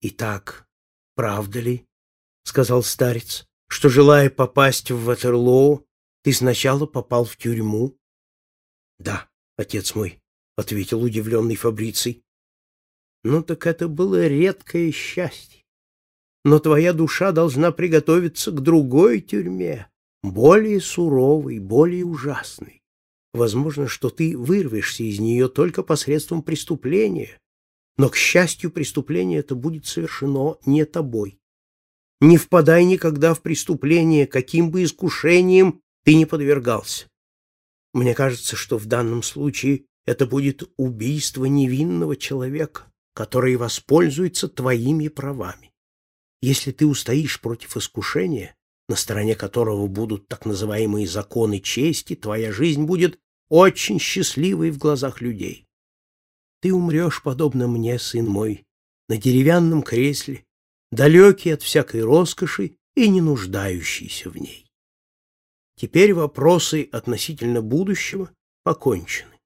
Итак, правда ли, — сказал старец, — что, желая попасть в Ватерлоу, ты сначала попал в тюрьму? — Да, отец мой, — ответил удивленный Фабриций. — Ну так это было редкое счастье. Но твоя душа должна приготовиться к другой тюрьме, более суровой, более ужасной. Возможно, что ты вырвешься из нее только посредством преступления, но, к счастью, преступление это будет совершено не тобой. Не впадай никогда в преступление, каким бы искушением ты не подвергался. Мне кажется, что в данном случае это будет убийство невинного человека, который воспользуется твоими правами. Если ты устоишь против искушения, на стороне которого будут так называемые законы чести, твоя жизнь будет очень счастливой в глазах людей. Ты умрешь, подобно мне, сын мой, на деревянном кресле, далекий от всякой роскоши и не нуждающийся в ней. Теперь вопросы относительно будущего покончены.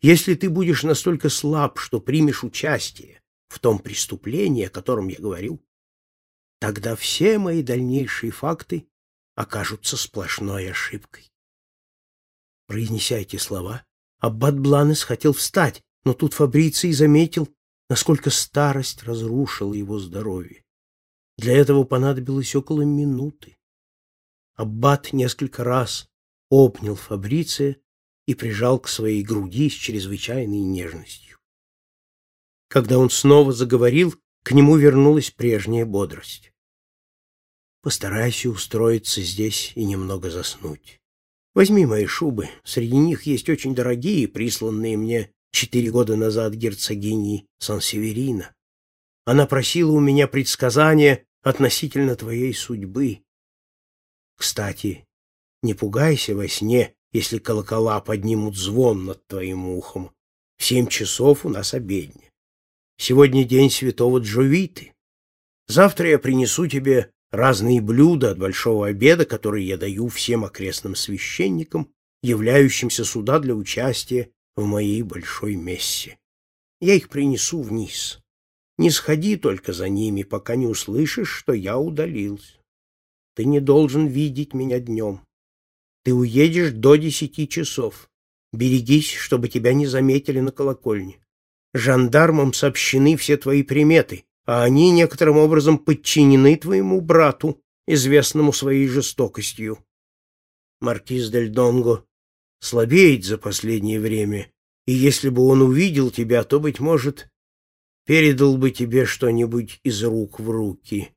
Если ты будешь настолько слаб, что примешь участие в том преступлении, о котором я говорю, тогда все мои дальнейшие факты окажутся сплошной ошибкой. Произнеся эти слова, аббат Бланес хотел встать, но тут Фабриций заметил, насколько старость разрушила его здоровье. Для этого понадобилось около минуты. Аббат несколько раз обнял Фабриция и прижал к своей груди с чрезвычайной нежностью. Когда он снова заговорил, к нему вернулась прежняя бодрость. «Постарайся устроиться здесь и немного заснуть. Возьми мои шубы, среди них есть очень дорогие, присланные мне четыре года назад герцогиней Сан-Северина. Она просила у меня предсказания относительно твоей судьбы. Кстати, не пугайся во сне, если колокола поднимут звон над твоим ухом. В семь часов у нас обедня. Сегодня день святого Джовиты. Завтра я принесу тебе разные блюда от большого обеда, которые я даю всем окрестным священникам, являющимся сюда для участия в моей большой мессе. Я их принесу вниз. Не сходи только за ними, пока не услышишь, что я удалился. Ты не должен видеть меня днем. Ты уедешь до десяти часов. Берегись, чтобы тебя не заметили на колокольне. Жандармам сообщены все твои приметы, а они некоторым образом подчинены твоему брату, известному своей жестокостью. Маркиз Дель Донго слабеет за последнее время, и если бы он увидел тебя, то, быть может, передал бы тебе что-нибудь из рук в руки.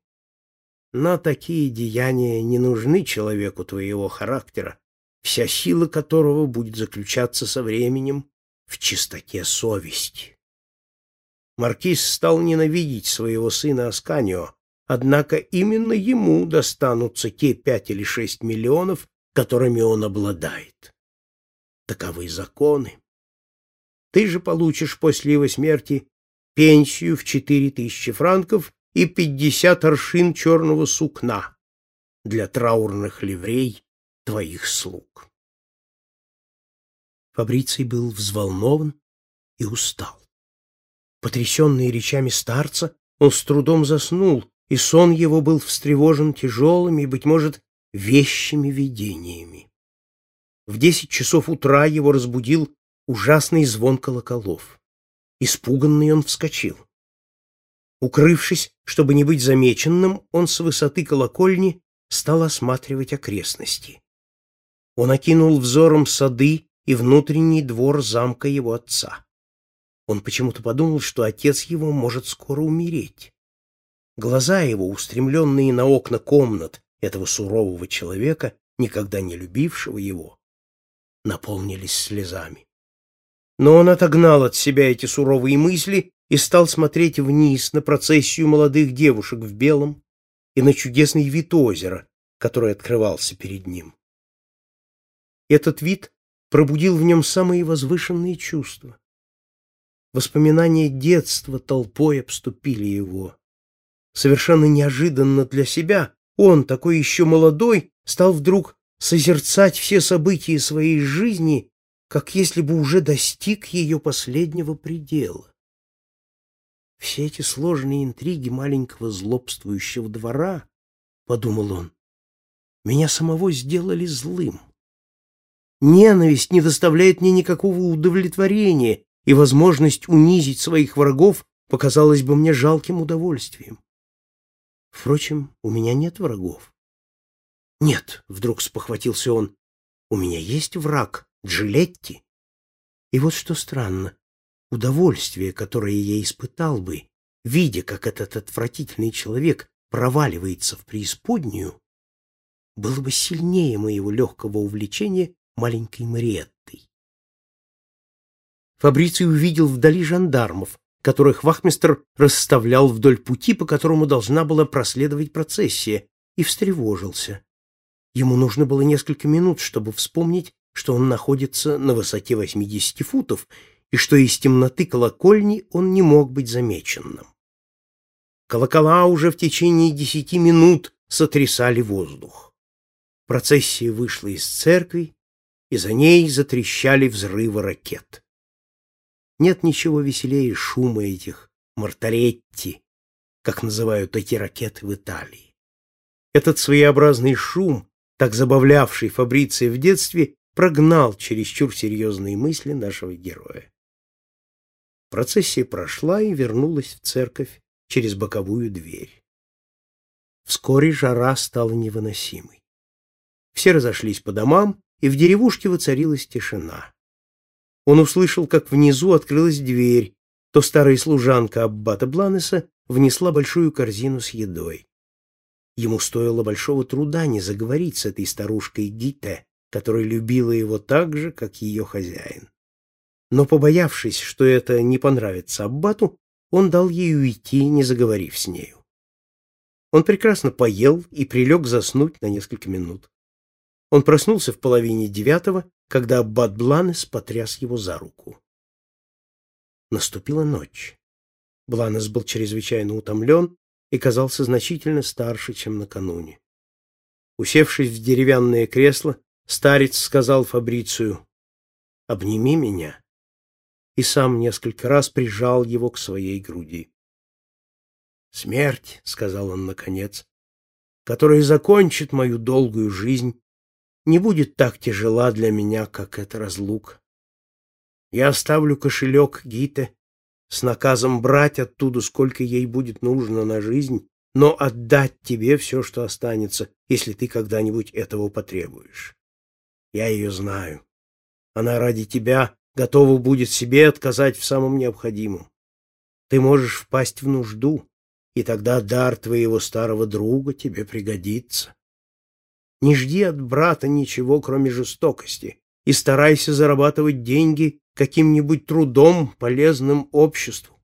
Но такие деяния не нужны человеку твоего характера, вся сила которого будет заключаться со временем в чистоте совести. Маркиз стал ненавидеть своего сына Асканио, однако именно ему достанутся те пять или шесть миллионов, которыми он обладает. Таковы законы. Ты же получишь после его смерти пенсию в четыре тысячи франков и пятьдесят аршин черного сукна для траурных ливрей твоих слуг. Фабриций был взволнован и устал. Потрясенный речами старца, он с трудом заснул, и сон его был встревожен тяжелыми быть может, вещими видениями. В десять часов утра его разбудил ужасный звон колоколов. Испуганный он вскочил. Укрывшись, чтобы не быть замеченным, он с высоты колокольни стал осматривать окрестности. Он окинул взором сады и внутренний двор замка его отца. Он почему-то подумал, что отец его может скоро умереть. Глаза его, устремленные на окна комнат этого сурового человека, никогда не любившего его, наполнились слезами. Но он отогнал от себя эти суровые мысли и стал смотреть вниз на процессию молодых девушек в белом и на чудесный вид озера, который открывался перед ним. Этот вид пробудил в нем самые возвышенные чувства. Воспоминания детства толпой обступили его. Совершенно неожиданно для себя он, такой еще молодой, стал вдруг созерцать все события своей жизни, как если бы уже достиг ее последнего предела. Все эти сложные интриги маленького злобствующего двора, — подумал он, — меня самого сделали злым. Ненависть не доставляет мне никакого удовлетворения, и возможность унизить своих врагов показалась бы мне жалким удовольствием. Впрочем, у меня нет врагов. Нет, вдруг спохватился он, у меня есть враг, Джилетти. И вот что странно, удовольствие, которое я испытал бы, видя, как этот отвратительный человек проваливается в преисподнюю, было бы сильнее моего легкого увлечения маленькой Мариеттой. Фабриций увидел вдали жандармов, которых вахмистр расставлял вдоль пути, по которому должна была проследовать процессия, и встревожился. Ему нужно было несколько минут, чтобы вспомнить, что он находится на высоте 80 футов и что из темноты колокольни он не мог быть замеченным. Колокола уже в течение десяти минут сотрясали воздух. Процессия вышла из церкви, и за ней затрещали взрывы ракет. Нет ничего веселее шума этих мартаретти, как называют эти ракеты в Италии. Этот своеобразный шум, так забавлявший Фабриция в детстве, прогнал чересчур серьезные мысли нашего героя. Процессия прошла и вернулась в церковь через боковую дверь. Вскоре жара стала невыносимой. Все разошлись по домам, и в деревушке воцарилась тишина. Он услышал, как внизу открылась дверь, то старая служанка аббата Бланеса внесла большую корзину с едой. Ему стоило большого труда не заговорить с этой старушкой Гите, которая любила его так же, как ее хозяин. Но, побоявшись, что это не понравится аббату, он дал ей уйти, не заговорив с нею. Он прекрасно поел и прилег заснуть на несколько минут. Он проснулся в половине девятого, когда аббат Бланес потряс его за руку. Наступила ночь. Бланес был чрезвычайно утомлен и казался значительно старше, чем накануне. Усевшись в деревянное кресло, старец сказал Фабрицию «Обними меня» и сам несколько раз прижал его к своей груди. «Смерть», — сказал он наконец, — «которая закончит мою долгую жизнь, не будет так тяжела для меня, как эта разлука. Я оставлю кошелек Гите с наказом брать оттуда, сколько ей будет нужно на жизнь, но отдать тебе все, что останется, если ты когда-нибудь этого потребуешь. Я ее знаю. Она ради тебя готова будет себе отказать в самом необходимом. Ты можешь впасть в нужду, и тогда дар твоего старого друга тебе пригодится. Не жди от брата ничего, кроме жестокости, и старайся зарабатывать деньги каким-нибудь трудом, полезным обществу.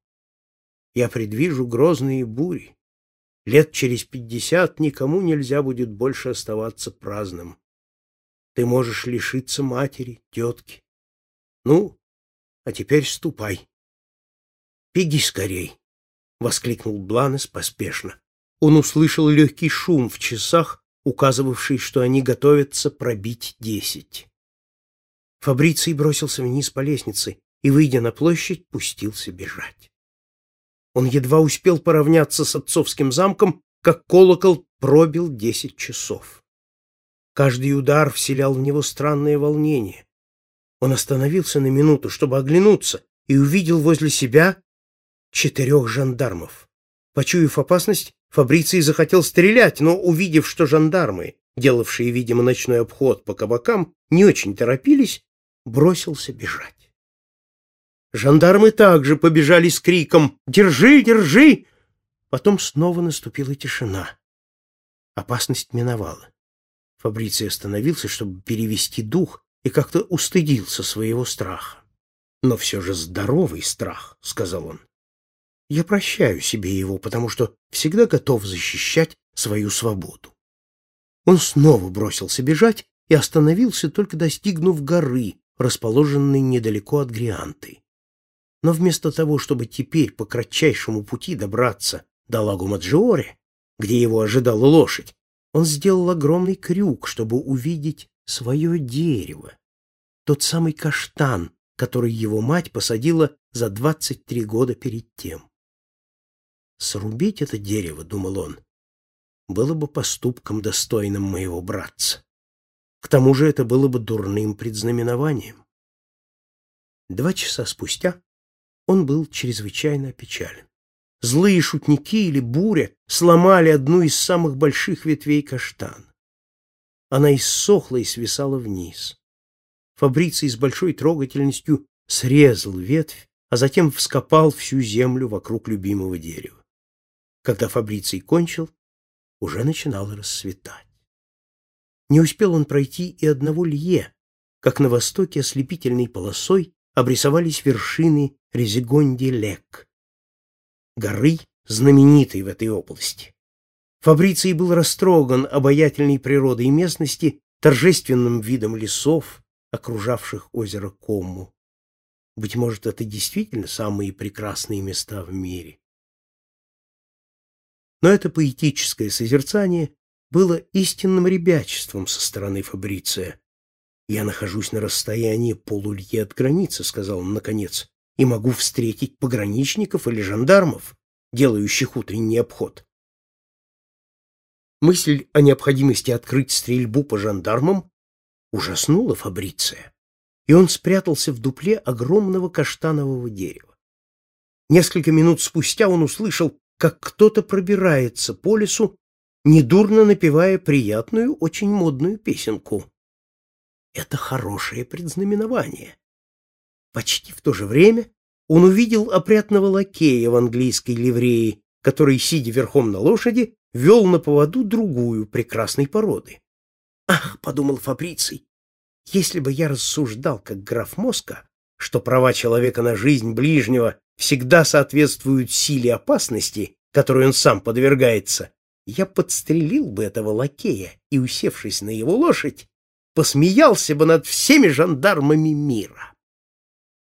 Я предвижу грозные бури. Лет через пятьдесят никому нельзя будет больше оставаться праздным. Ты можешь лишиться матери, тетки. Ну, а теперь ступай. Беги скорей, — воскликнул Бланес поспешно. Он услышал легкий шум в часах, указывавший, что они готовятся пробить десять. Фабриций бросился вниз по лестнице и, выйдя на площадь, пустился бежать. Он едва успел поравняться с отцовским замком, как колокол пробил десять часов. Каждый удар вселял в него странное волнение. Он остановился на минуту, чтобы оглянуться, и увидел возле себя четырех жандармов. Почуяв опасность, Фабриций захотел стрелять, но, увидев, что жандармы, делавшие, видимо, ночной обход по кабакам, не очень торопились, бросился бежать. Жандармы также побежали с криком «Держи, держи!» Потом снова наступила тишина. Опасность миновала. Фабриций остановился, чтобы перевести дух, и как-то устыдился своего страха. «Но все же здоровый страх», — сказал он. Я прощаю себе его, потому что всегда готов защищать свою свободу. Он снова бросился бежать и остановился, только достигнув горы, расположенной недалеко от Грианты. Но вместо того, чтобы теперь по кратчайшему пути добраться до Лагу-Маджиоре, где его ожидала лошадь, он сделал огромный крюк, чтобы увидеть свое дерево, тот самый каштан, который его мать посадила за 23 года перед тем. Срубить это дерево, думал он, было бы поступком достойным моего братца. К тому же это было бы дурным предзнаменованием. Два часа спустя он был чрезвычайно опечален. Злые шутники или буря сломали одну из самых больших ветвей каштана. Она иссохла и свисала вниз. Фабриций с большой трогательностью срезал ветвь, а затем вскопал всю землю вокруг любимого дерева. Когда Фабриций кончил, уже начинало рассветать. Не успел он пройти и одного лье, как на востоке ослепительной полосой обрисовались вершины Резигонди-Лек, горы, знаменитой в этой области. Фабриций был растроган обаятельной природой местности, торжественным видом лесов, окружавших озеро Комму. Быть может, это действительно самые прекрасные места в мире. Но это поэтическое созерцание было истинным ребячеством со стороны Фабриция. «Я нахожусь на расстоянии полулье от границы», — сказал он наконец, «и могу встретить пограничников или жандармов, делающих утренний обход. Мысль о необходимости открыть стрельбу по жандармам ужаснула Фабриция, и он спрятался в дупле огромного каштанового дерева. Несколько минут спустя он услышал, как кто-то пробирается по лесу, недурно напевая приятную, очень модную песенку. Это хорошее предзнаменование. Почти в то же время он увидел опрятного лакея в английской ливреи, который, сидя верхом на лошади, вел на поводу другую прекрасной породы. «Ах!» — подумал Фабриций, «если бы я рассуждал, как граф Моска, что права человека на жизнь ближнего всегда соответствуют силе опасности, которой он сам подвергается, я подстрелил бы этого лакея и, усевшись на его лошадь, посмеялся бы над всеми жандармами мира».